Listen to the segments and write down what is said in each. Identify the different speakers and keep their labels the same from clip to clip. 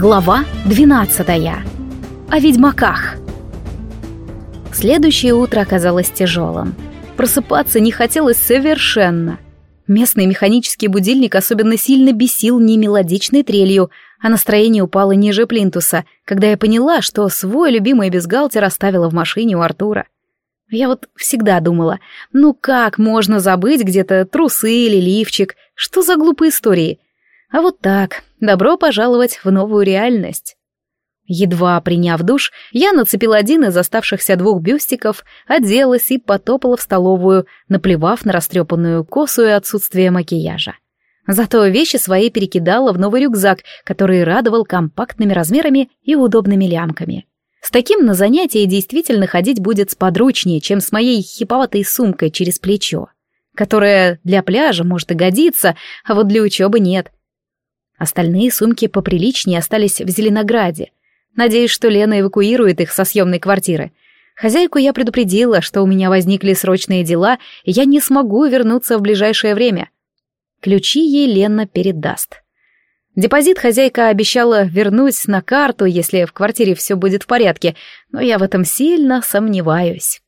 Speaker 1: Глава 12. О ведьмаках. Следующее утро оказалось тяжелым. Просыпаться не хотелось совершенно. Местный механический будильник особенно сильно бесил не мелодичной трелью, а настроение упало ниже плинтуса, когда я поняла, что свой любимый бюстгальтер оставила в машине у Артура. Я вот всегда думала, ну как можно забыть где-то трусы или лифчик, что за глупые истории — а вот так, добро пожаловать в новую реальность. Едва приняв душ, я нацепила один из оставшихся двух бюстиков, оделась и потопала в столовую, наплевав на растрепанную косу и отсутствие макияжа. Зато вещи свои перекидала в новый рюкзак, который радовал компактными размерами и удобными лямками. С таким на занятия действительно ходить будет сподручнее, чем с моей хиповатой сумкой через плечо, которая для пляжа может и годиться, а вот для учебы нет — Остальные сумки поприличнее остались в Зеленограде. Надеюсь, что Лена эвакуирует их со съемной квартиры. Хозяйку я предупредила, что у меня возникли срочные дела, и я не смогу вернуться в ближайшее время. Ключи ей Лена передаст. Депозит хозяйка обещала вернуть на карту, если в квартире все будет в порядке, но я в этом сильно сомневаюсь.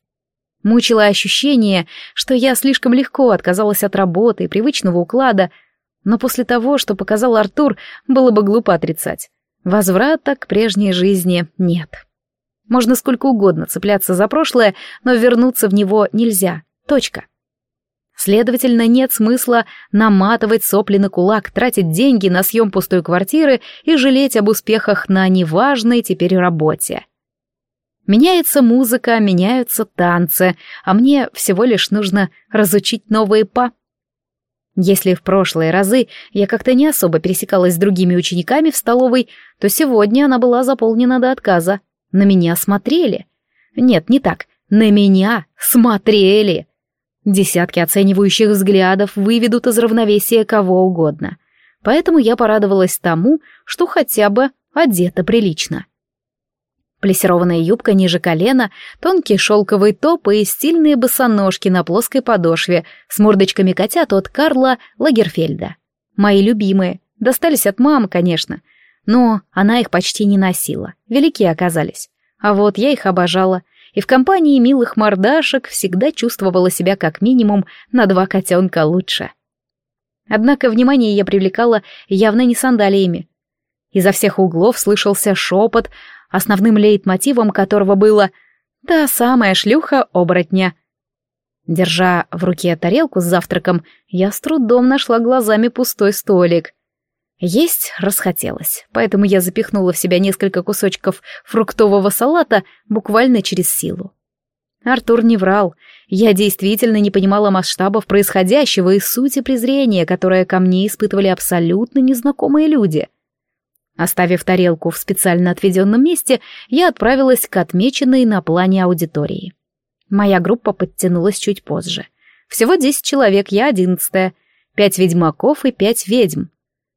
Speaker 1: Мучило ощущение, что я слишком легко отказалась от работы и привычного уклада, но после того, что показал Артур, было бы глупо отрицать. Возврата к прежней жизни нет. Можно сколько угодно цепляться за прошлое, но вернуться в него нельзя. Точка. Следовательно, нет смысла наматывать сопли на кулак, тратить деньги на съем пустой квартиры и жалеть об успехах на неважной теперь работе. Меняется музыка, меняются танцы, а мне всего лишь нужно разучить новые па. Если в прошлые разы я как-то не особо пересекалась с другими учениками в столовой, то сегодня она была заполнена до отказа. На меня смотрели. Нет, не так. На меня смотрели. Десятки оценивающих взглядов выведут из равновесия кого угодно. Поэтому я порадовалась тому, что хотя бы одета прилично. Плесированная юбка ниже колена, тонкий шелковый топ и стильные босоножки на плоской подошве с мордочками котят от Карла Лагерфельда. Мои любимые. Достались от мамы, конечно. Но она их почти не носила. Великие оказались. А вот я их обожала. И в компании милых мордашек всегда чувствовала себя как минимум на два котенка лучше. Однако внимание я привлекала явно не сандалиями. Изо всех углов слышался шепот, основным лейтмотивом которого было «та самая шлюха-оборотня». Держа в руке тарелку с завтраком, я с трудом нашла глазами пустой столик. Есть расхотелось, поэтому я запихнула в себя несколько кусочков фруктового салата буквально через силу. Артур не врал, я действительно не понимала масштабов происходящего и сути презрения, которое ко мне испытывали абсолютно незнакомые люди — Оставив тарелку в специально отведенном месте, я отправилась к отмеченной на плане аудитории. Моя группа подтянулась чуть позже. Всего десять человек, я одиннадцатая. Пять ведьмаков и пять ведьм.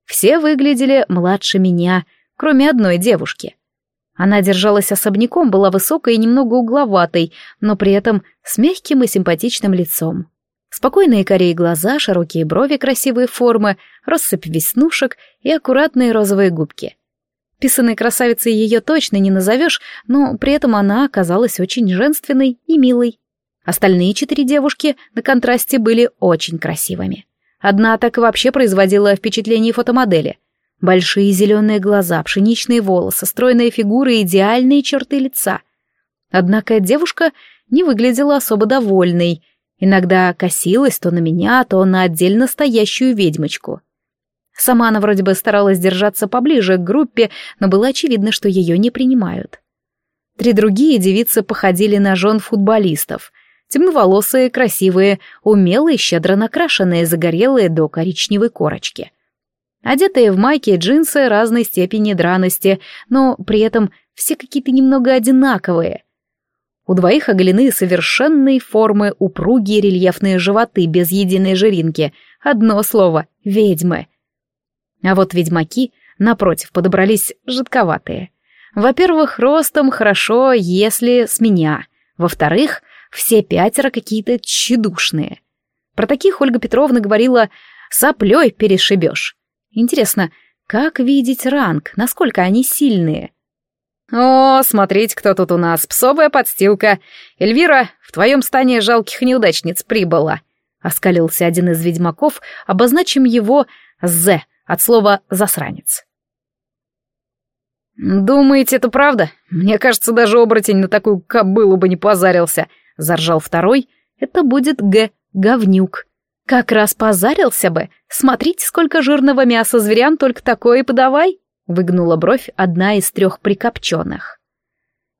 Speaker 1: Все выглядели младше меня, кроме одной девушки. Она держалась особняком, была высокой и немного угловатой, но при этом с мягким и симпатичным лицом. Спокойные корей глаза, широкие брови красивые формы, россыпь веснушек и аккуратные розовые губки. Писаной красавицей ее точно не назовешь, но при этом она оказалась очень женственной и милой. Остальные четыре девушки на контрасте были очень красивыми. Одна так и вообще производила впечатление фотомодели. Большие зеленые глаза, пшеничные волосы, стройная фигура и идеальные черты лица. Однако девушка не выглядела особо довольной — Иногда косилась то на меня, то на отдельно стоящую ведьмочку. Сама она вроде бы старалась держаться поближе к группе, но было очевидно, что ее не принимают. Три другие девицы походили на жен футболистов. Темноволосые, красивые, умелые, щедро накрашенные, загорелые до коричневой корочки. Одетые в майки и джинсы разной степени драности, но при этом все какие-то немного одинаковые — у двоих оголены совершенной формы упругие рельефные животы без единой жиринки. Одно слово — ведьмы. А вот ведьмаки, напротив, подобрались жидковатые. Во-первых, ростом хорошо, если с меня. Во-вторых, все пятеро какие-то тщедушные. Про таких Ольга Петровна говорила «соплей перешибешь». Интересно, Как видеть ранг, насколько они сильные? «О, смотрите, кто тут у нас, псовая подстилка. Эльвира, в твоем стане жалких неудачниц прибыла», — оскалился один из ведьмаков, обозначим его «З» от слова «засранец». «Думаете, это правда? Мне кажется, даже оборотень на такую кобылу бы не позарился», — заржал второй. «Это будет Г. Говнюк». «Как раз позарился бы. Смотрите, сколько жирного мяса зверям только такое и подавай», — выгнула бровь одна из трех прикопченных.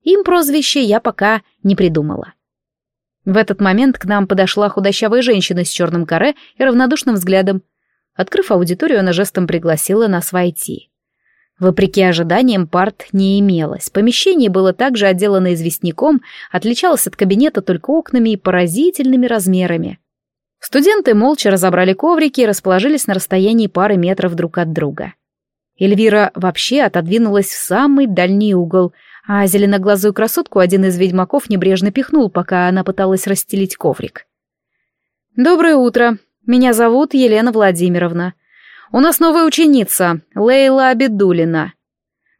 Speaker 1: Им прозвище я пока не придумала. В этот момент к нам подошла худощавая женщина с черным каре и равнодушным взглядом. Открыв аудиторию, она жестом пригласила нас войти. Вопреки ожиданиям, парт не имелось. Помещение было также отделано известняком, отличалось от кабинета только окнами и поразительными размерами. Студенты молча разобрали коврики и расположились на расстоянии пары метров друг от друга. Эльвира вообще отодвинулась в самый дальний угол, а зеленоглазую красотку один из ведьмаков небрежно пихнул, пока она пыталась расстелить коврик. «Доброе утро. Меня зовут Елена Владимировна. У нас новая ученица, Лейла Абидулина.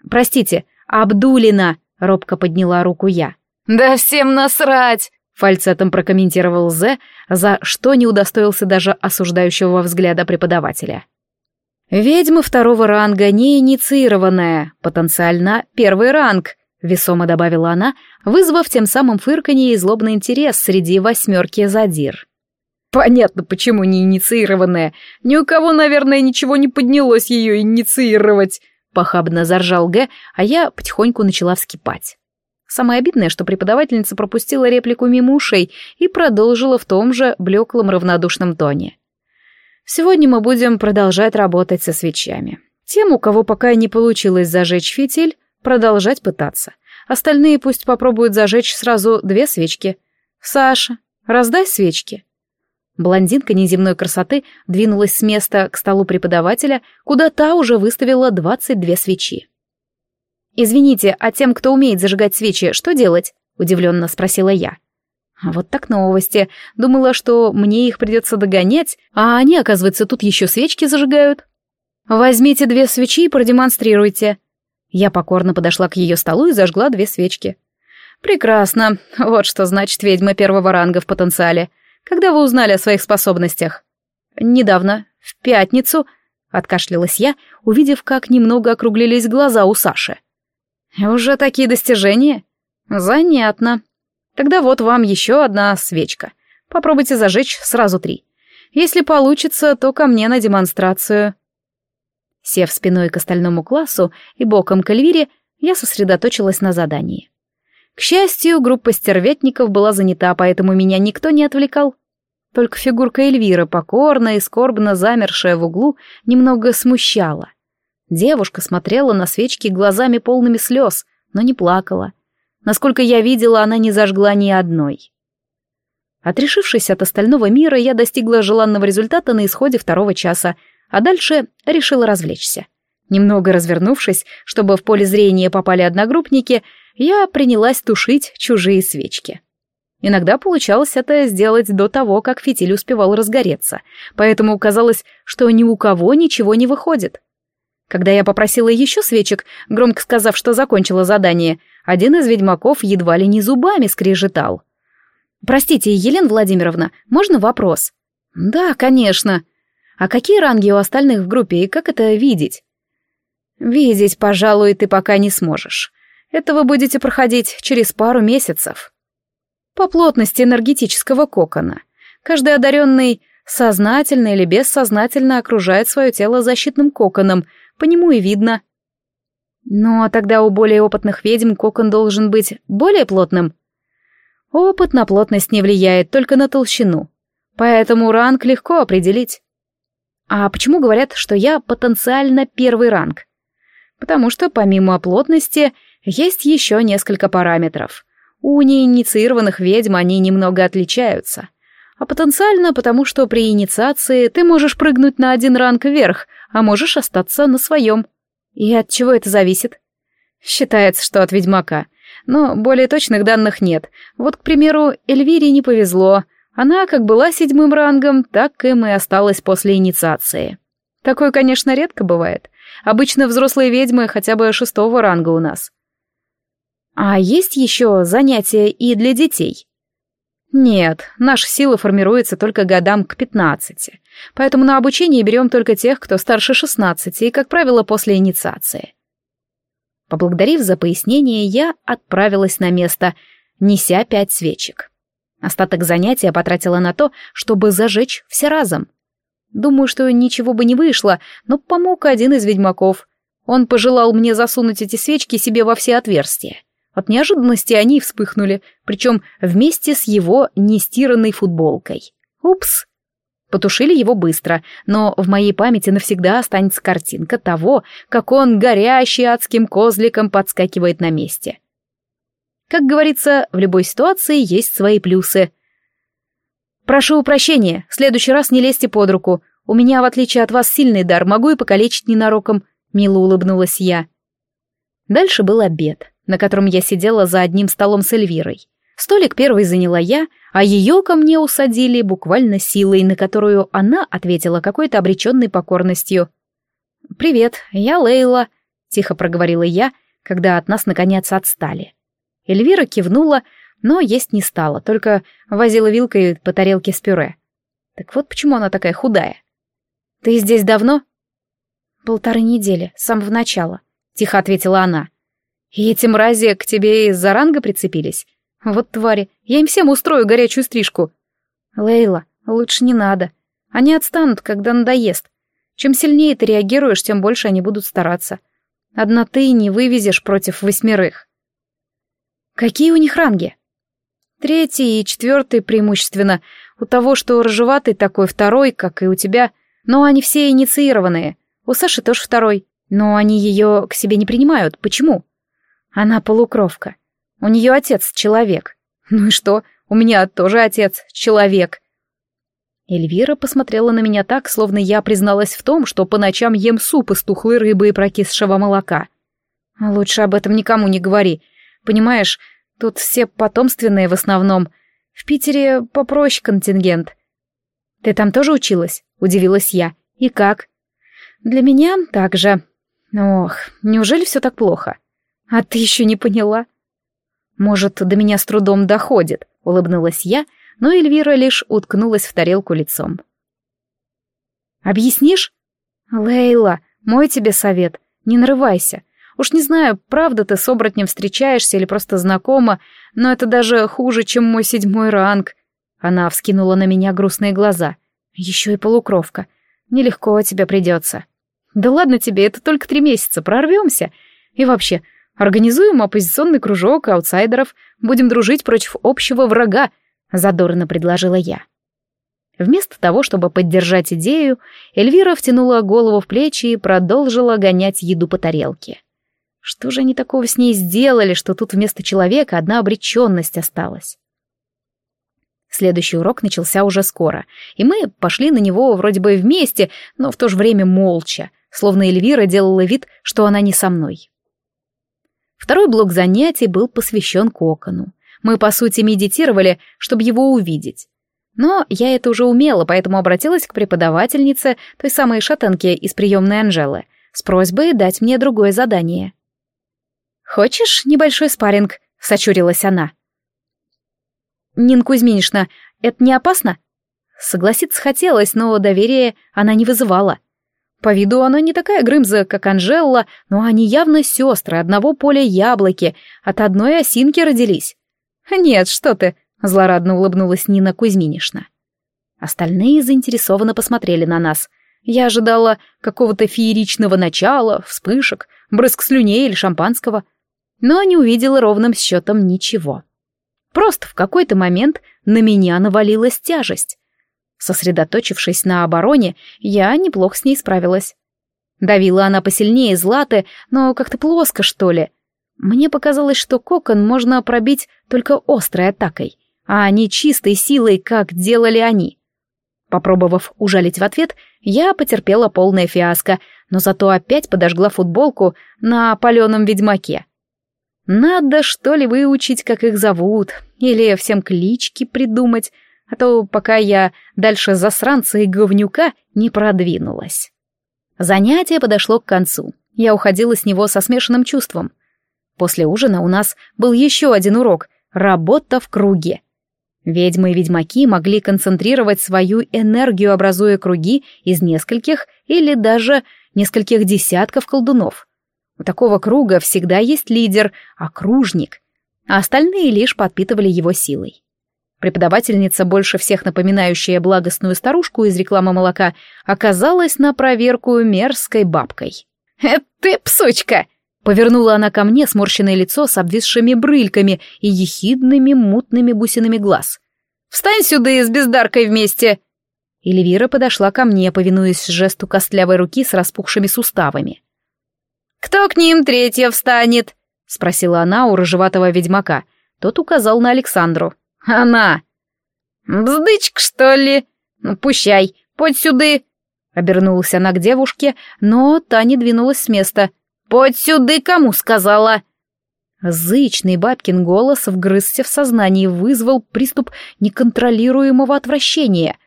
Speaker 1: Простите, Абдулина, робко подняла руку я. Да всем насрать, фальцетом прокомментировал Зе, за что не удостоился даже осуждающего взгляда преподавателя. Ведьма второго ранга не инициированная, потенциально первый ранг, весомо добавила она, вызвав тем самым фырканье и злобный интерес среди восьмерки задир. Понятно, почему не инициированная. Ни у кого, наверное, ничего не поднялось ее инициировать. Похабно заржал Г, а я потихоньку начала вскипать. Самое обидное, что преподавательница пропустила реплику мимо ушей и продолжила в том же блеклом равнодушном тоне. Сегодня мы будем продолжать работать со свечами. Тем, у кого пока не получилось зажечь фитиль, продолжать пытаться. Остальные пусть попробуют зажечь сразу две свечки. Саша, раздай свечки. Блондинка неземной красоты двинулась с места к столу преподавателя, куда та уже выставила двадцать две свечи. «Извините, а тем, кто умеет зажигать свечи, что делать?» — удивленно спросила я. А вот так новости. Думала, что мне их придется догонять, а они, оказывается, тут еще свечки зажигают. «Возьмите две свечи и продемонстрируйте». Я покорно подошла к ее столу и зажгла две свечки. «Прекрасно. Вот что значит ведьма первого ранга в потенциале. Когда вы узнали о своих способностях? Недавно, в пятницу, откашлялась я, увидев, как немного округлились глаза у Саши. Уже такие достижения? Занятно. Тогда вот вам еще одна свечка. Попробуйте зажечь сразу три. Если получится, то ко мне на демонстрацию. Сев спиной к остальному классу и боком к Эльвире, я сосредоточилась на задании. К счастью, группа стерветников была занята, поэтому меня никто не отвлекал. Только фигурка Эльвиры, покорная и скорбно замершая в углу, немного смущала. Девушка смотрела на свечки глазами полными слез, но не плакала. Насколько я видела, она не зажгла ни одной. Отрешившись от остального мира, я достигла желанного результата на исходе второго часа, а дальше решила развлечься. Немного развернувшись, чтобы в поле зрения попали одногруппники, я принялась тушить чужие свечки. Иногда получалось это сделать до того, как фитиль успевал разгореться, поэтому казалось, что ни у кого ничего не выходит. Когда я попросила еще свечек, громко сказав, что закончила задание, один из ведьмаков едва ли не зубами скрежетал. «Простите, Елена Владимировна, можно вопрос?» «Да, конечно. А какие ранги у остальных в группе и как это видеть?» «Видеть, пожалуй, ты пока не сможешь. Это вы будете проходить через пару месяцев. По плотности энергетического кокона. Каждый одаренный сознательно или бессознательно окружает свое тело защитным коконом, по нему и видно. А тогда у более опытных ведьм кокон должен быть более плотным. Опыт на плотность не влияет, только на толщину. Поэтому ранг легко определить. А почему говорят, что я потенциально первый ранг? Потому что помимо плотности есть еще несколько параметров. У неинициированных ведьм они немного отличаются. А потенциально потому, что при инициации ты можешь прыгнуть на один ранг вверх, а можешь остаться на своем. И от чего это зависит? Считается, что от ведьмака. Но более точных данных нет. Вот, к примеру, Эльвире не повезло. Она как была седьмым рангом, так им и осталась после инициации. Такое, конечно, редко бывает. Обычно взрослые ведьмы хотя бы шестого ранга у нас. А есть еще занятия и для детей? Нет, наша сила формируется только годам к пятнадцати, поэтому на обучение берем только тех, кто старше шестнадцати и, как правило, после инициации. Поблагодарив за пояснение, я отправилась на место, неся пять свечек. Остаток занятия потратила на то, чтобы зажечь все разом. Думаю, что ничего бы не вышло, но помог один из ведьмаков. Он пожелал мне засунуть эти свечки себе во все отверстия. От неожиданности они вспыхнули, причем вместе с его нестиранной футболкой. Упс! Потушили его быстро, но в моей памяти навсегда останется картинка того, как он, горящий адским козликом, подскакивает на месте. Как говорится, в любой ситуации есть свои плюсы. «Прошу прощения, в следующий раз не лезьте под руку. У меня, в отличие от вас, сильный дар, могу и покалечить ненароком», — мило улыбнулась я. Дальше был обед на котором я сидела за одним столом с Эльвирой. Столик первый заняла я, а ее ко мне усадили буквально силой, на которую она ответила какой-то обреченной покорностью. «Привет, я Лейла», — тихо проговорила я, когда от нас наконец отстали. Эльвира кивнула, но есть не стала, только возила вилкой по тарелке с пюре. Так вот почему она такая худая. «Ты здесь давно?» «Полторы недели, с самого начала», — тихо ответила она. И эти мрази к тебе из-за ранга прицепились? Вот твари, я им всем устрою горячую стрижку. Лейла, лучше не надо. Они отстанут, когда надоест. Чем сильнее ты реагируешь, тем больше они будут стараться. Одна ты не вывезешь против восьмерых. Какие у них ранги? Третий и четвертый преимущественно. У того, что рыжеватый такой, второй, как и у тебя. Но они все инициированные. У Саши тоже второй. Но они ее к себе не принимают. Почему? Она полукровка. У нее отец человек. Ну и что? У меня тоже отец человек. Эльвира посмотрела на меня так, словно я призналась в том, что по ночам ем суп из тухлой рыбы и прокисшего молока. Лучше об этом никому не говори. Понимаешь, тут все потомственные в основном. В Питере попроще контингент. Ты там тоже училась? Удивилась я. И как? Для меня так же. Ох, неужели все так плохо? А ты еще не поняла? Может, до меня с трудом доходит, улыбнулась я, но Эльвира лишь уткнулась в тарелку лицом. Объяснишь? Лейла, мой тебе совет, не нарывайся. Уж не знаю, правда ты с оборотнем встречаешься или просто знакома, но это даже хуже, чем мой седьмой ранг. Она вскинула на меня грустные глаза. Еще и полукровка. Нелегко тебе придется. Да ладно тебе, это только три месяца, прорвемся. И вообще, Организуем оппозиционный кружок аутсайдеров, будем дружить против общего врага», — задорно предложила я. Вместо того, чтобы поддержать идею, Эльвира втянула голову в плечи и продолжила гонять еду по тарелке. Что же они такого с ней сделали, что тут вместо человека одна обреченность осталась? Следующий урок начался уже скоро, и мы пошли на него вроде бы вместе, но в то же время молча, словно Эльвира делала вид, что она не со мной. Второй блок занятий был посвящен кокону. Мы, по сути, медитировали, чтобы его увидеть. Но я это уже умела, поэтому обратилась к преподавательнице, той самой шатенке из приемной Анжелы, с просьбой дать мне другое задание. «Хочешь небольшой спарринг?» — сочурилась она. «Нин Кузьминишна, это не опасно?» Согласиться хотелось, но доверия она не вызывала. По виду она не такая грымза, как Анжелла, но они явно сестры одного поля яблоки, от одной осинки родились. «Нет, что ты», — злорадно улыбнулась Нина Кузьминишна. Остальные заинтересованно посмотрели на нас. Я ожидала какого-то фееричного начала, вспышек, брызг слюней или шампанского, но не увидела ровным счетом ничего. Просто в какой-то момент на меня навалилась тяжесть. Сосредоточившись на обороне, я неплохо с ней справилась. Давила она посильнее Златы, но как-то плоско, что ли. Мне показалось, что кокон можно пробить только острой атакой, а не чистой силой, как делали они. Попробовав ужалить в ответ, я потерпела полное фиаско, но зато опять подожгла футболку на паленом ведьмаке. Надо, что ли, выучить, как их зовут, или всем клички придумать, а то пока я дальше засранца и говнюка не продвинулась. Занятие подошло к концу. Я уходила с него со смешанным чувством. После ужина у нас был еще один урок — работа в круге. Ведьмы и ведьмаки могли концентрировать свою энергию, образуя круги из нескольких или даже нескольких десятков колдунов. У такого круга всегда есть лидер, окружник, а остальные лишь подпитывали его силой. Преподавательница, больше всех напоминающая благостную старушку из рекламы молока, оказалась на проверку мерзкой бабкой. «Это ты, псучка!» Повернула она ко мне сморщенное лицо с обвисшими брыльками и ехидными мутными бусинами глаз. «Встань сюда и с бездаркой вместе!» Эльвира подошла ко мне, повинуясь жесту костлявой руки с распухшими суставами. «Кто к ним третья встанет?» — спросила она у рыжеватого ведьмака. Тот указал на Александру. «Она!» «Бздычка, что ли? Ну, пущай, подь сюды!» Обернулась она к девушке, но та не двинулась с места — «Подь сюда, кому сказала!» Зычный бабкин голос вгрызся в сознание и вызвал приступ неконтролируемого отвращения.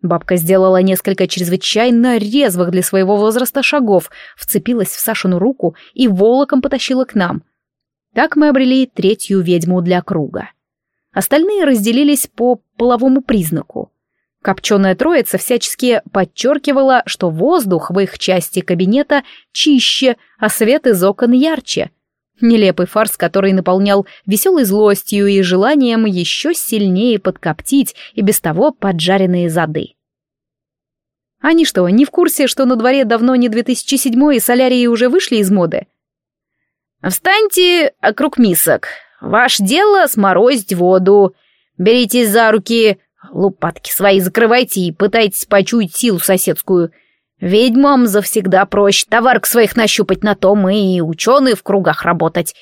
Speaker 1: Бабка сделала несколько чрезвычайно резвых для своего возраста шагов, вцепилась в Сашину руку и волоком потащила к нам. Так мы обрели третью ведьму для круга. Остальные разделились по половому признаку. Копченая троица всячески подчеркивала, что воздух в их части кабинета чище, а свет из окон ярче. Нелепый фарс, который наполнял веселой злостью и желанием еще сильнее подкоптить и без того поджаренные зады. Они что, не в курсе, что на дворе давно не 2007 и солярии уже вышли из моды? «Встаньте округ мисок. Ваше дело сморозить воду. Беритесь за руки, Лопатки свои закрывайте и пытайтесь почуять силу соседскую. Ведьмам завсегда проще товарк своих нащупать на том и ученые в кругах работать.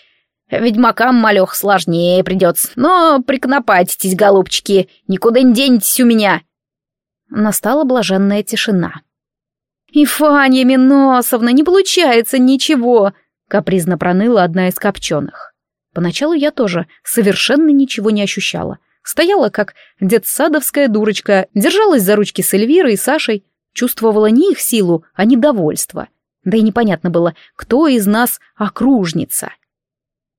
Speaker 1: Ведьмакам малех сложнее придется, но прикнопатитесь, голубчики, никуда не денетесь у меня. Настала блаженная тишина. «Ифанья Миносовна, не получается ничего!» — капризно проныла одна из копченых. Поначалу я тоже совершенно ничего не ощущала. Стояла, как детсадовская дурочка, держалась за ручки с Эльвирой и Сашей, чувствовала не их силу, а недовольство. Да и непонятно было, кто из нас окружница.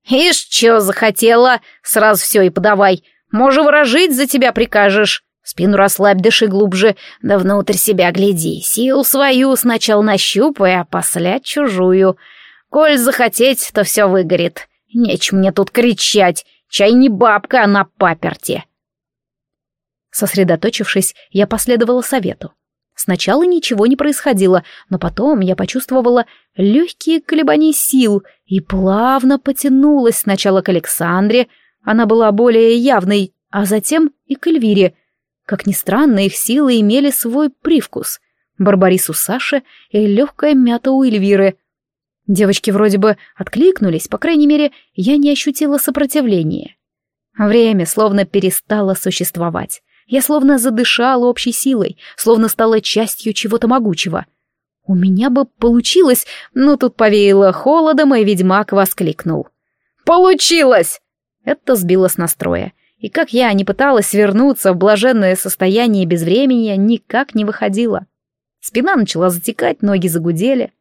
Speaker 1: «Ишь, чё захотела? Сразу все и подавай. Може, выражить за тебя прикажешь. Спину расслабь, дыши глубже, да внутрь себя гляди. Силу свою сначала нащупай, а после чужую. Коль захотеть, то все выгорит. Нечем мне тут кричать. Чай не бабка, а на паперте. Сосредоточившись, я последовала совету. Сначала ничего не происходило, но потом я почувствовала легкие колебания сил и плавно потянулась сначала к Александре, она была более явной, а затем и к Эльвире. Как ни странно, их силы имели свой привкус. Барбарис у Саши и легкая мята у Эльвиры. Девочки вроде бы откликнулись, по крайней мере, я не ощутила сопротивления. Время словно перестало существовать. Я словно задышала общей силой, словно стала частью чего-то могучего. У меня бы получилось, но тут повеяло холодом, и ведьмак воскликнул. «Получилось!» Это сбило с настроя. И как я не пыталась вернуться в блаженное состояние без времени, никак не выходила. Спина начала затекать, ноги загудели.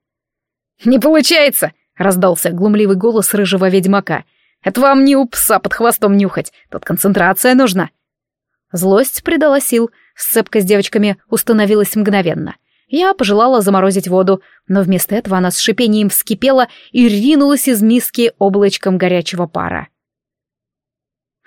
Speaker 1: «Не получается!» — раздался глумливый голос рыжего ведьмака. «Это вам не у пса под хвостом нюхать, тут концентрация нужна». Злость придала сил, сцепка с девочками установилась мгновенно. Я пожелала заморозить воду, но вместо этого она с шипением вскипела и ринулась из миски облачком горячего пара.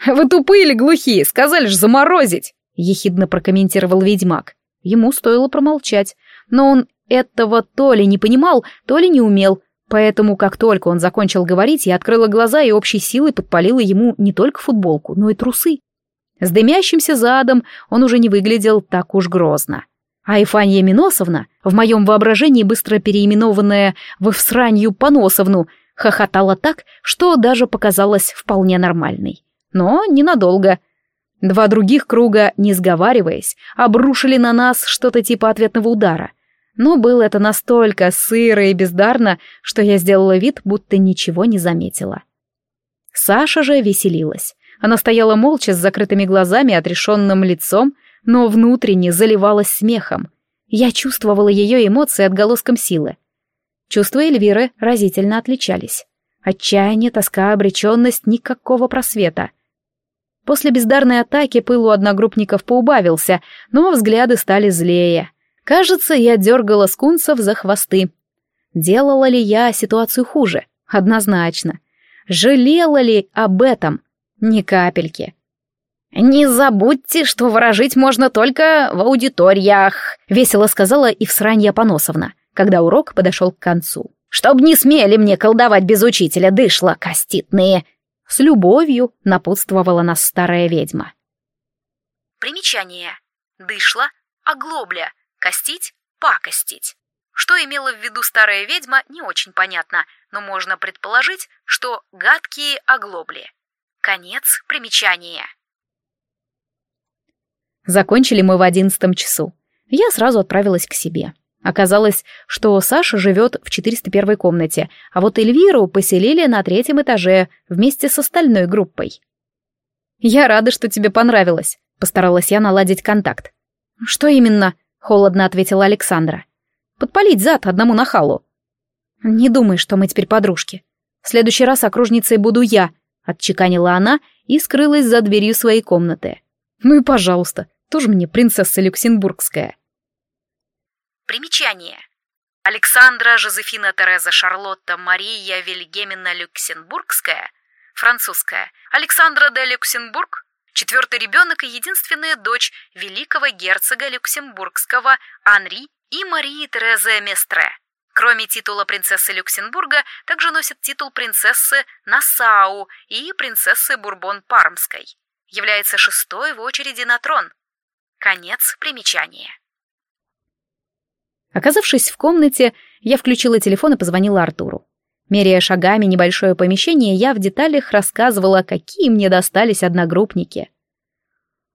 Speaker 1: «Вы тупые или глухие? Сказали же заморозить!» — ехидно прокомментировал ведьмак. Ему стоило промолчать, но он этого то ли не понимал, то ли не умел, поэтому как только он закончил говорить, я открыла глаза и общей силой подпалила ему не только футболку, но и трусы. С дымящимся задом он уже не выглядел так уж грозно. А Ифанья Миносовна, в моем воображении быстро переименованная в Всранью Поносовну, хохотала так, что даже показалась вполне нормальной. Но ненадолго. Два других круга, не сговариваясь, обрушили на нас что-то типа ответного удара. Но было это настолько сыро и бездарно, что я сделала вид, будто ничего не заметила. Саша же веселилась. Она стояла молча с закрытыми глазами и отрешенным лицом, но внутренне заливалась смехом. Я чувствовала ее эмоции отголоском силы. Чувства Эльвиры разительно отличались. Отчаяние, тоска, обреченность, никакого просвета. После бездарной атаки пыл у одногруппников поубавился, но взгляды стали злее. Кажется, я дергала скунсов за хвосты. Делала ли я ситуацию хуже? Однозначно. Жалела ли об этом? Ни капельки. «Не забудьте, что выражить можно только в аудиториях», — весело сказала Ивсранья Поносовна, когда урок подошел к концу. «Чтоб не смели мне колдовать без учителя, дышла коститные!» С любовью напутствовала нас старая ведьма.
Speaker 2: Примечание. Дышла, оглобля, костить, пакостить. Что имела в виду старая ведьма, не очень понятно, но можно предположить, что гадкие оглобли. Конец примечания.
Speaker 1: Закончили мы в одиннадцатом часу. Я сразу отправилась к себе. Оказалось, что Саша живет в 401 комнате, а вот Эльвиру поселили на третьем этаже вместе с остальной группой. «Я рада, что тебе понравилось», — постаралась я наладить контакт. «Что именно?» — холодно ответила Александра. «Подпалить зад одному нахалу». «Не думай, что мы теперь подружки. В следующий раз окружницей буду я», — отчеканила она и скрылась за дверью своей комнаты. «Ну и пожалуйста, тоже мне принцесса Люксембургская.
Speaker 2: Примечание. Александра Жозефина Тереза Шарлотта Мария Вильгемина Люксембургская, французская, Александра де Люксембург, четвертый ребенок и единственная дочь великого герцога Люксембургского Анри и Марии Терезы Местре. Кроме титула принцессы Люксембурга, также носит титул принцессы Нассау и принцессы Бурбон-Пармской. Является шестой в очереди на трон. Конец примечания.
Speaker 1: Оказавшись в комнате, я включила телефон и позвонила Артуру. Меряя шагами небольшое помещение, я в деталях рассказывала, какие мне достались одногруппники.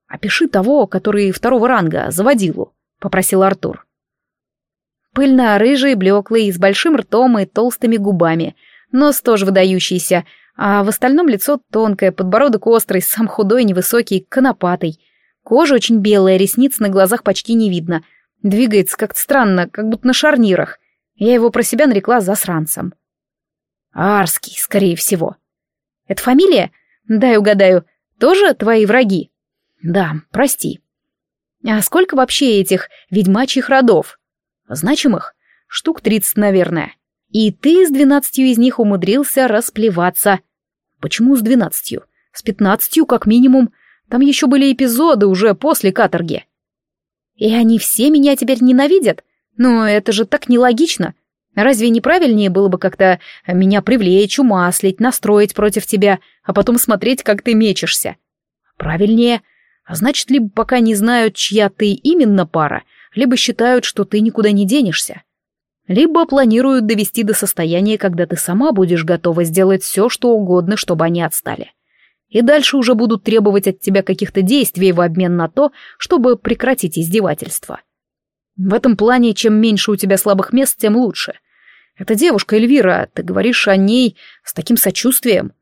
Speaker 1: «Опиши того, который второго ранга, заводилу», — попросил Артур. Пыльно-рыжий, блеклый, с большим ртом и толстыми губами, нос тоже выдающийся, а в остальном лицо тонкое, подбородок острый, сам худой, невысокий, конопатый — Кожа очень белая, ресниц на глазах почти не видно. Двигается как-то странно, как будто на шарнирах. Я его про себя нарекла засранцем. Арский, скорее всего. Это фамилия? Дай угадаю. Тоже твои враги? Да, прости. А сколько вообще этих ведьмачьих родов? Значимых? Штук тридцать, наверное. И ты с двенадцатью из них умудрился расплеваться. Почему с двенадцатью? С пятнадцатью, как минимум. Там еще были эпизоды уже после каторги. И они все меня теперь ненавидят? Но это же так нелогично. Разве не правильнее было бы как-то меня привлечь, умаслить, настроить против тебя, а потом смотреть, как ты мечешься? Правильнее. А значит, либо пока не знают, чья ты именно пара, либо считают, что ты никуда не денешься. Либо планируют довести до состояния, когда ты сама будешь готова сделать все, что угодно, чтобы они отстали и дальше уже будут требовать от тебя каких-то действий в обмен на то, чтобы прекратить издевательство. В этом плане, чем меньше у тебя слабых мест, тем лучше. Эта девушка Эльвира, ты говоришь о ней с таким сочувствием.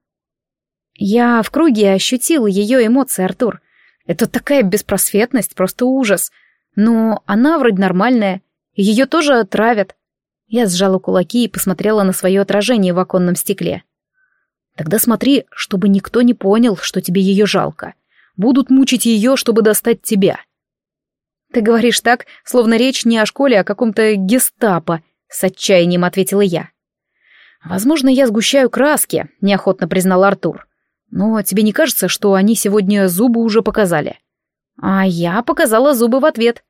Speaker 1: Я в круге ощутила ее эмоции, Артур. Это такая беспросветность, просто ужас. Но она вроде нормальная, ее тоже травят. Я сжала кулаки и посмотрела на свое отражение в оконном стекле. Тогда смотри, чтобы никто не понял, что тебе ее жалко. Будут мучить ее, чтобы достать тебя. Ты говоришь так, словно речь не о школе, а о каком-то гестапо, с отчаянием ответила я. Возможно, я сгущаю краски, неохотно признал Артур. Но тебе не кажется, что они сегодня зубы уже показали? А я показала зубы в ответ.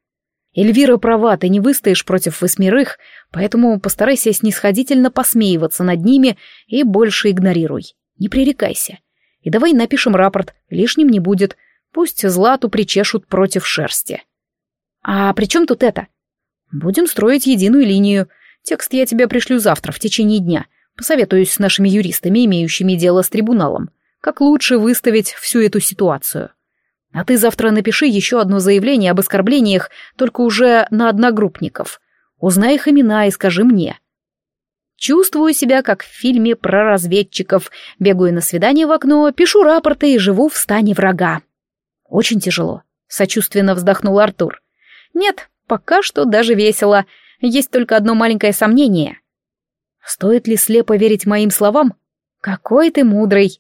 Speaker 1: Эльвира права, ты не выстоишь против восьмерых, поэтому постарайся снисходительно посмеиваться над ними и больше игнорируй. Не пререкайся. И давай напишем рапорт, лишним не будет. Пусть Злату причешут против шерсти. А при чем тут это? Будем строить единую линию. Текст я тебе пришлю завтра, в течение дня. Посоветуюсь с нашими юристами, имеющими дело с трибуналом. Как лучше выставить всю эту ситуацию. А ты завтра напиши еще одно заявление об оскорблениях, только уже на одногруппников. Узнай их имена и скажи мне. Чувствую себя, как в фильме про разведчиков. Бегаю на свидание в окно, пишу рапорты и живу в стане врага. Очень тяжело. Сочувственно вздохнул Артур. Нет, пока что даже весело. Есть только одно маленькое сомнение. Стоит ли слепо верить моим словам? Какой ты мудрый.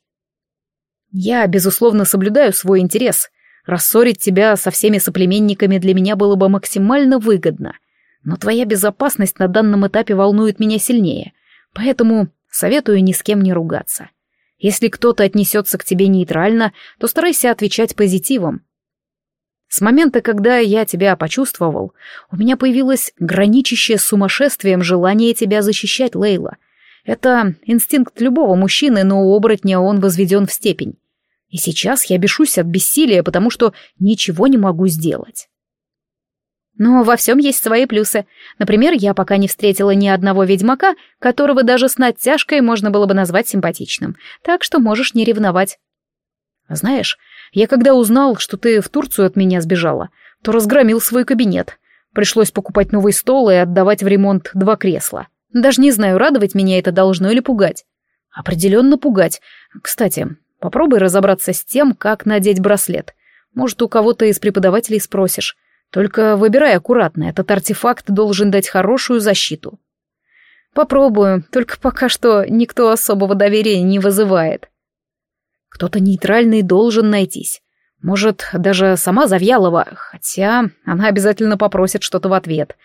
Speaker 1: Я, безусловно, соблюдаю свой интерес. Рассорить тебя со всеми соплеменниками для меня было бы максимально выгодно. Но твоя безопасность на данном этапе волнует меня сильнее. Поэтому советую ни с кем не ругаться. Если кто-то отнесется к тебе нейтрально, то старайся отвечать позитивом. С момента, когда я тебя почувствовал, у меня появилось граничащее с сумасшествием желание тебя защищать, Лейла. Это инстинкт любого мужчины, но у оборотня он возведен в степень. И сейчас я бешусь от бессилия, потому что ничего не могу сделать. Но во всем есть свои плюсы. Например, я пока не встретила ни одного ведьмака, которого даже с натяжкой можно было бы назвать симпатичным, так что можешь не ревновать. Знаешь, я когда узнал, что ты в Турцию от меня сбежала, то разгромил свой кабинет. Пришлось покупать новый стол и отдавать в ремонт два кресла. Даже не знаю, радовать меня это должно или пугать. Определенно пугать. Кстати, попробуй разобраться с тем, как надеть браслет. Может, у кого-то из преподавателей спросишь. Только выбирай аккуратно, этот артефакт должен дать хорошую защиту. Попробую, только пока что никто особого доверия не вызывает. Кто-то нейтральный должен найтись. Может, даже сама Завьялова, хотя она обязательно попросит что-то в ответ.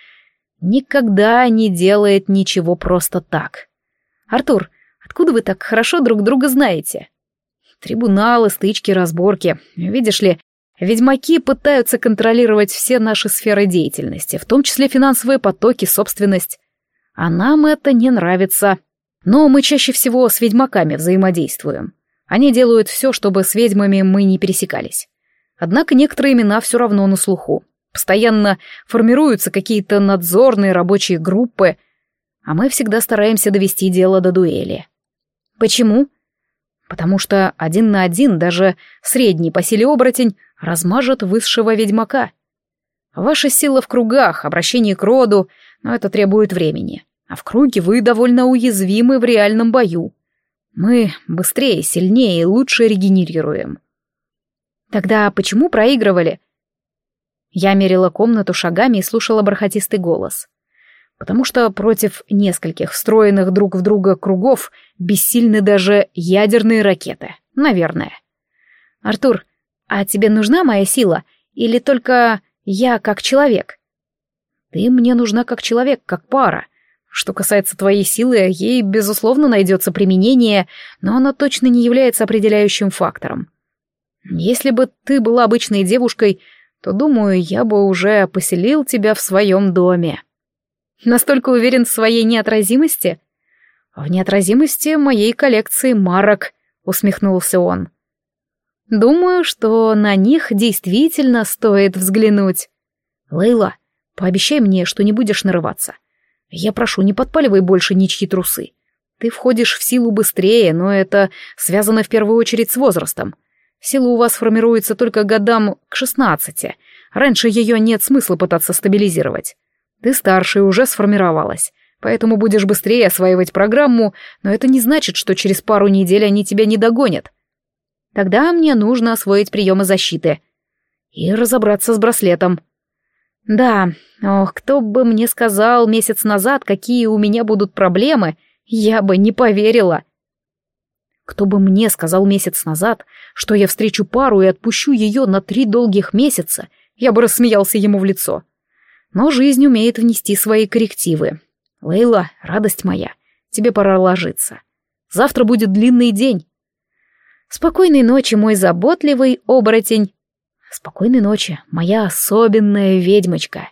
Speaker 1: Никогда не делает ничего просто так. «Артур, откуда вы так хорошо друг друга знаете?» «Трибуналы, стычки, разборки. Видишь ли, ведьмаки пытаются контролировать все наши сферы деятельности, в том числе финансовые потоки, собственность. А нам это не нравится. Но мы чаще всего с ведьмаками взаимодействуем. Они делают все, чтобы с ведьмами мы не пересекались. Однако некоторые имена все равно на слуху. Постоянно формируются какие-то надзорные рабочие группы, а мы всегда стараемся довести дело до дуэли. Почему? Потому что один на один даже средний по силе оборотень размажет высшего ведьмака. Ваша сила в кругах, обращение к роду, но это требует времени. А в круге вы довольно уязвимы в реальном бою. Мы быстрее, сильнее и лучше регенерируем. Тогда почему проигрывали? Я мерила комнату шагами и слушала бархатистый голос. Потому что против нескольких встроенных друг в друга кругов бессильны даже ядерные ракеты. Наверное. Артур, а тебе нужна моя сила? Или только я как человек? Ты мне нужна как человек, как пара. Что касается твоей силы, ей, безусловно, найдется применение, но она точно не является определяющим фактором. Если бы ты была обычной девушкой, то, думаю, я бы уже поселил тебя в своем доме. Настолько уверен в своей неотразимости? В неотразимости моей коллекции марок, усмехнулся он. Думаю, что на них действительно стоит взглянуть. Лейла, пообещай мне, что не будешь нарываться. Я прошу, не подпаливай больше ничьи трусы. Ты входишь в силу быстрее, но это связано в первую очередь с возрастом. Сила у вас формируется только годам к шестнадцати. Раньше ее нет смысла пытаться стабилизировать. Ты старше и уже сформировалась, поэтому будешь быстрее осваивать программу, но это не значит, что через пару недель они тебя не догонят. Тогда мне нужно освоить приемы защиты и разобраться с браслетом. Да, ох, кто бы мне сказал месяц назад, какие у меня будут проблемы, я бы не поверила. Кто бы мне сказал месяц назад, что я встречу пару и отпущу ее на три долгих месяца, я бы рассмеялся ему в лицо. Но жизнь умеет внести свои коррективы. Лейла, радость моя, тебе пора ложиться. Завтра будет длинный день. Спокойной ночи, мой заботливый оборотень. Спокойной ночи, моя особенная ведьмочка.